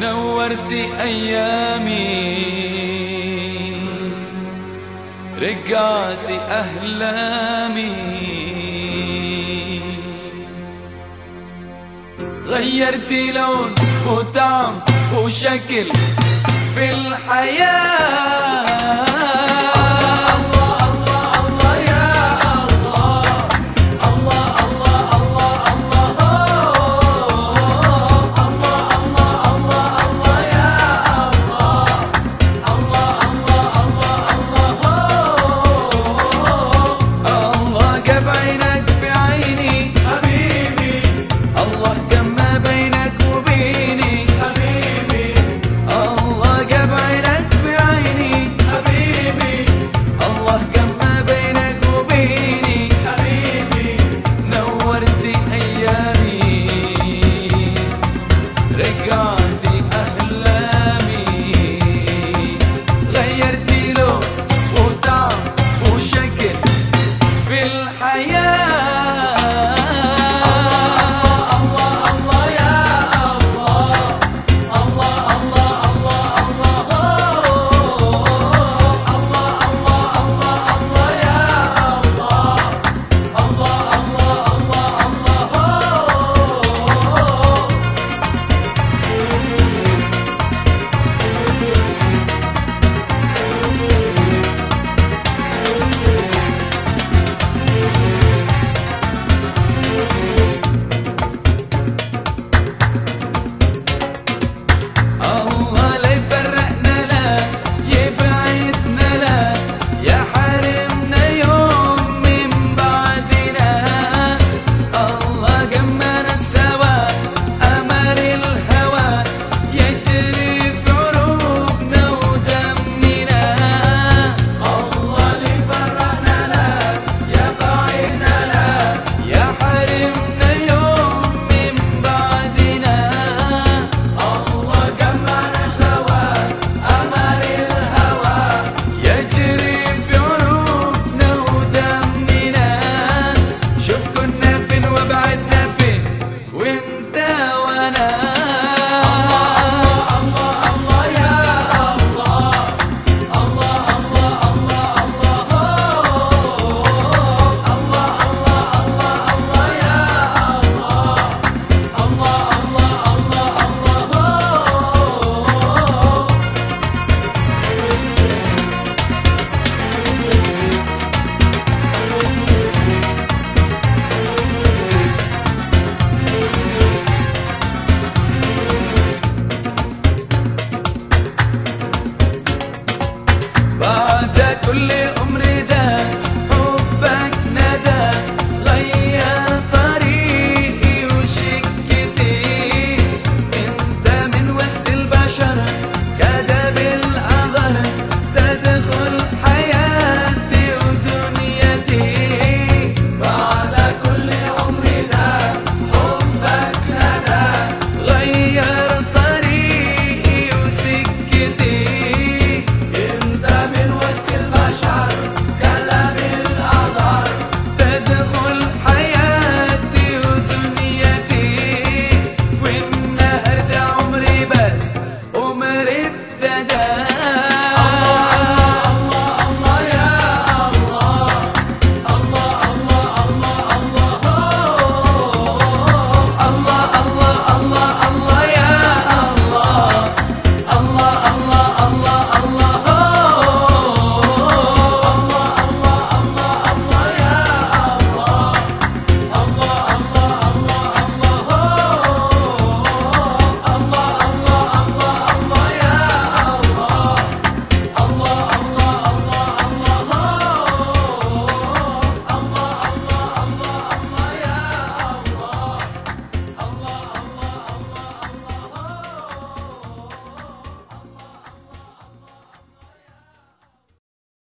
نورت أيامي. رجعت أهلامي. غيرت لون وطعم وشكل في الحياة.